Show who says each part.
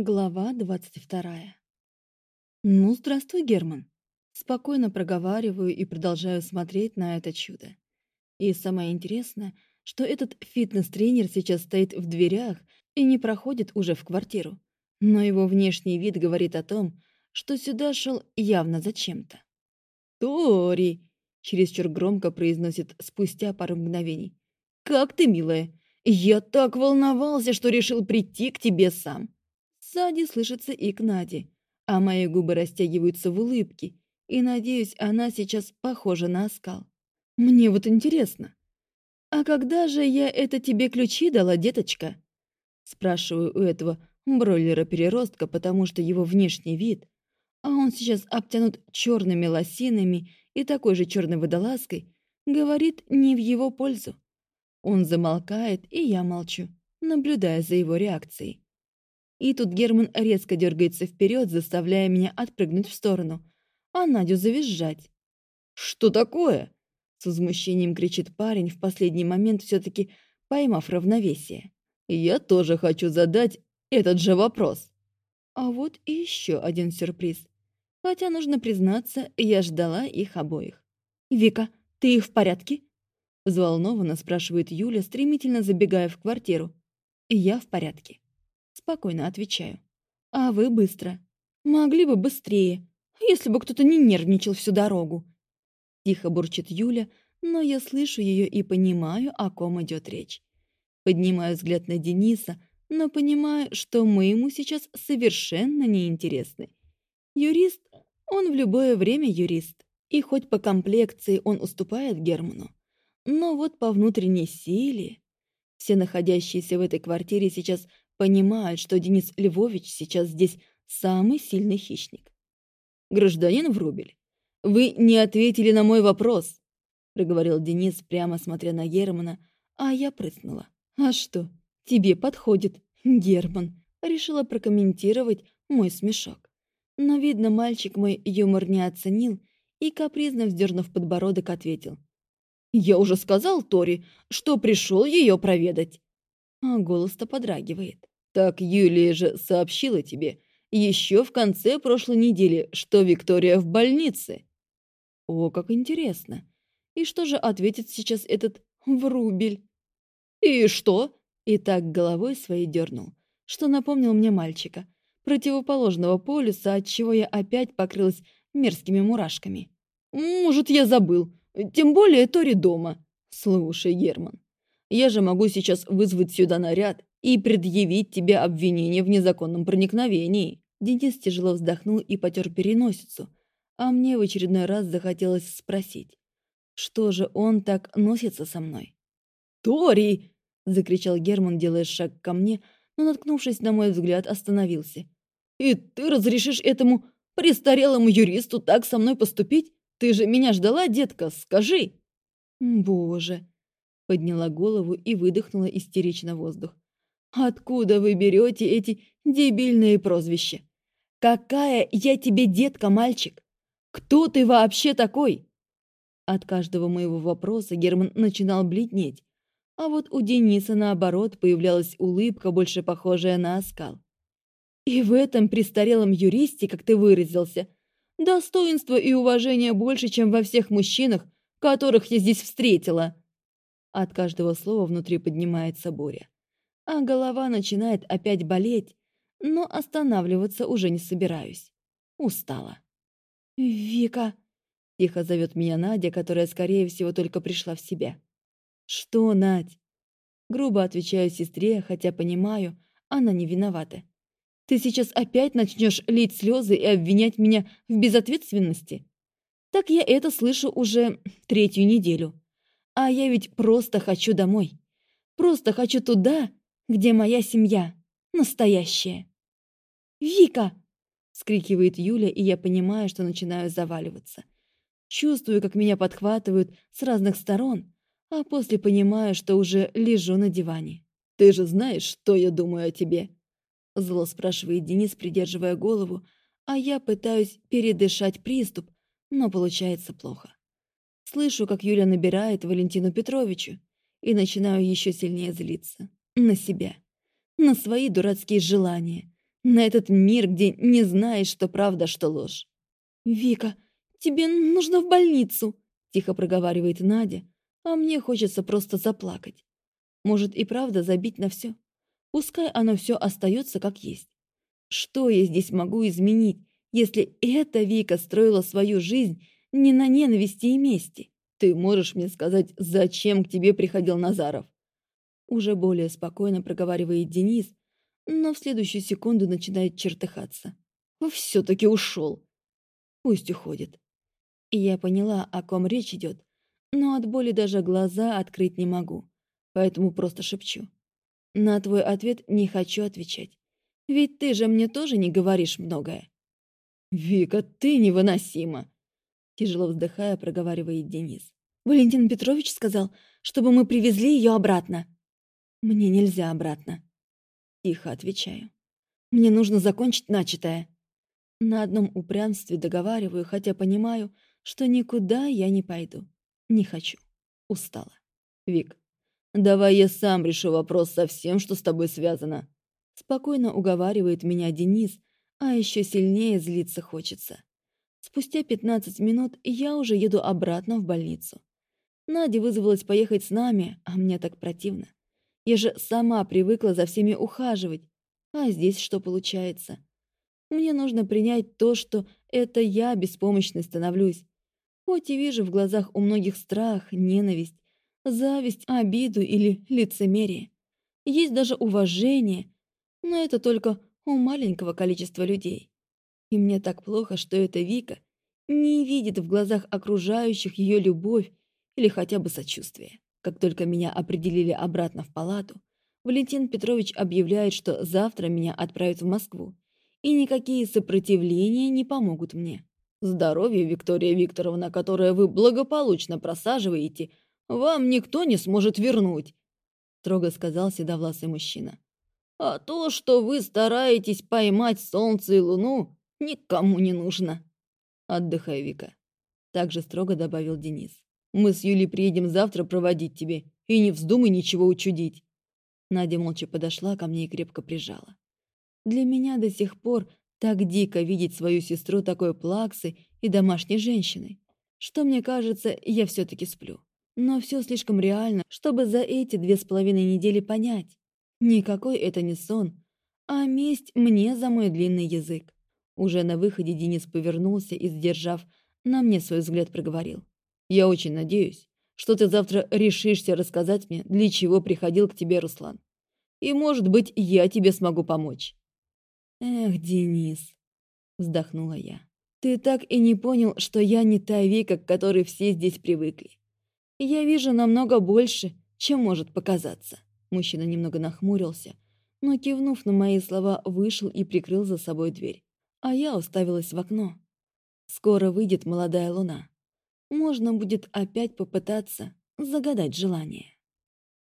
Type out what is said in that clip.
Speaker 1: Глава двадцать вторая. «Ну, здравствуй, Герман!» Спокойно проговариваю и продолжаю смотреть на это чудо. И самое интересное, что этот фитнес-тренер сейчас стоит в дверях и не проходит уже в квартиру. Но его внешний вид говорит о том, что сюда шел явно зачем-то. «Тори!» — чересчур громко произносит спустя пару мгновений. «Как ты, милая? Я так волновался, что решил прийти к тебе сам!» Сзади слышится и к Наде, а мои губы растягиваются в улыбке, и, надеюсь, она сейчас похожа на оскал. Мне вот интересно, а когда же я это тебе ключи дала, деточка? Спрашиваю у этого бройлера-переростка, потому что его внешний вид, а он сейчас обтянут черными лосинами и такой же черной водолазкой, говорит не в его пользу. Он замолкает, и я молчу, наблюдая за его реакцией. И тут Герман резко дергается вперед, заставляя меня отпрыгнуть в сторону, а Надю завизжать. «Что такое?» С возмущением кричит парень, в последний момент все-таки поймав равновесие. «Я тоже хочу задать этот же вопрос». А вот и еще один сюрприз. Хотя, нужно признаться, я ждала их обоих. «Вика, ты в порядке?» Взволнованно спрашивает Юля, стремительно забегая в квартиру. «Я в порядке». Спокойно отвечаю. А вы быстро. Могли бы быстрее, если бы кто-то не нервничал всю дорогу. Тихо бурчит Юля, но я слышу ее и понимаю, о ком идет речь. Поднимаю взгляд на Дениса, но понимаю, что мы ему сейчас совершенно неинтересны. Юрист, он в любое время юрист, и хоть по комплекции он уступает Герману, но вот по внутренней силе... Все находящиеся в этой квартире сейчас понимают, что Денис Львович сейчас здесь самый сильный хищник. «Гражданин Врубель, вы не ответили на мой вопрос», — проговорил Денис, прямо смотря на Германа, а я прыснула. «А что, тебе подходит, Герман?» — решила прокомментировать мой смешок. Но, видно, мальчик мой юмор не оценил и, капризно вздернув подбородок, ответил. «Я уже сказал Тори, что пришел ее проведать». А голос-то подрагивает. Так Юлия же сообщила тебе еще в конце прошлой недели, что Виктория в больнице. О, как интересно. И что же ответит сейчас этот Врубель? И что? И так головой своей дернул, что напомнил мне мальчика, противоположного полюса, от чего я опять покрылась мерзкими мурашками. Может, я забыл. Тем более Тори дома. Слушай, Герман, я же могу сейчас вызвать сюда наряд и предъявить тебе обвинение в незаконном проникновении». Денис тяжело вздохнул и потер переносицу, а мне в очередной раз захотелось спросить, что же он так носится со мной? «Тори!» — закричал Герман, делая шаг ко мне, но, наткнувшись на мой взгляд, остановился. «И ты разрешишь этому престарелому юристу так со мной поступить? Ты же меня ждала, детка, скажи!» «Боже!» — подняла голову и выдохнула истерично воздух. Откуда вы берете эти дебильные прозвища? Какая я тебе детка, мальчик? Кто ты вообще такой? От каждого моего вопроса Герман начинал бледнеть, а вот у Дениса, наоборот, появлялась улыбка, больше похожая на оскал. И в этом престарелом юристе, как ты выразился, достоинство и уважение больше, чем во всех мужчинах, которых я здесь встретила. От каждого слова внутри поднимается буря а голова начинает опять болеть, но останавливаться уже не собираюсь. Устала. «Вика!» — тихо зовет меня Надя, которая, скорее всего, только пришла в себя. «Что, Надь?» Грубо отвечаю сестре, хотя понимаю, она не виновата. «Ты сейчас опять начнешь лить слезы и обвинять меня в безответственности?» «Так я это слышу уже третью неделю. А я ведь просто хочу домой. Просто хочу туда, где моя семья, настоящая. «Вика!» — скрикивает Юля, и я понимаю, что начинаю заваливаться. Чувствую, как меня подхватывают с разных сторон, а после понимаю, что уже лежу на диване. «Ты же знаешь, что я думаю о тебе?» Зло спрашивает Денис, придерживая голову, а я пытаюсь передышать приступ, но получается плохо. Слышу, как Юля набирает Валентину Петровичу, и начинаю еще сильнее злиться. На себя. На свои дурацкие желания. На этот мир, где не знаешь, что правда, что ложь. «Вика, тебе нужно в больницу!» — тихо проговаривает Надя, а мне хочется просто заплакать. Может и правда забить на все. Пускай оно все остается как есть. Что я здесь могу изменить, если эта Вика строила свою жизнь не на ненависти и мести? Ты можешь мне сказать, зачем к тебе приходил Назаров? Уже более спокойно проговаривает Денис, но в следующую секунду начинает чертыхаться. Все-таки ушел. Пусть уходит. Я поняла, о ком речь идет, но от боли даже глаза открыть не могу, поэтому просто шепчу. На твой ответ не хочу отвечать. Ведь ты же мне тоже не говоришь многое. «Вика, ты невыносима!» Тяжело вздыхая, проговаривает Денис. «Валентин Петрович сказал, чтобы мы привезли ее обратно». «Мне нельзя обратно». Тихо отвечаю. «Мне нужно закончить начатое». На одном упрямстве договариваю, хотя понимаю, что никуда я не пойду. Не хочу. Устала. «Вик, давай я сам решу вопрос со всем, что с тобой связано». Спокойно уговаривает меня Денис, а еще сильнее злиться хочется. Спустя 15 минут я уже еду обратно в больницу. Надя вызвалась поехать с нами, а мне так противно. Я же сама привыкла за всеми ухаживать. А здесь что получается? Мне нужно принять то, что это я беспомощной становлюсь. Хоть и вижу в глазах у многих страх, ненависть, зависть, обиду или лицемерие. Есть даже уважение, но это только у маленького количества людей. И мне так плохо, что эта Вика не видит в глазах окружающих ее любовь или хотя бы сочувствие. Как только меня определили обратно в палату, Валентин Петрович объявляет, что завтра меня отправят в Москву, и никакие сопротивления не помогут мне. Здоровье, Виктория Викторовна, которое вы благополучно просаживаете, вам никто не сможет вернуть, строго сказал седовласый мужчина. А то, что вы стараетесь поймать солнце и луну, никому не нужно. Отдыхай, Вика. Также строго добавил Денис. Мы с Юлей приедем завтра проводить тебе, и не вздумай ничего учудить. Надя молча подошла ко мне и крепко прижала. Для меня до сих пор так дико видеть свою сестру такой плаксой и домашней женщиной, что, мне кажется, я все-таки сплю. Но все слишком реально, чтобы за эти две с половиной недели понять. Никакой это не сон, а месть мне за мой длинный язык. Уже на выходе Денис повернулся и, сдержав на мне свой взгляд, проговорил. «Я очень надеюсь, что ты завтра решишься рассказать мне, для чего приходил к тебе Руслан. И, может быть, я тебе смогу помочь». «Эх, Денис», — вздохнула я, — «ты так и не понял, что я не та Вика, к которой все здесь привыкли. Я вижу намного больше, чем может показаться». Мужчина немного нахмурился, но, кивнув на мои слова, вышел и прикрыл за собой дверь. А я уставилась в окно. Скоро выйдет молодая луна. Можно будет опять попытаться загадать желание.